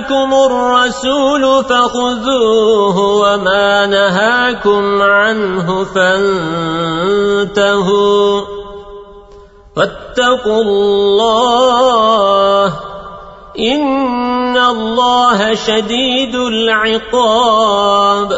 آتاكم الرسول فخذوه وما نهاكم عنه فانتهوا. واتقوا الله. إن الله شديد العقاب.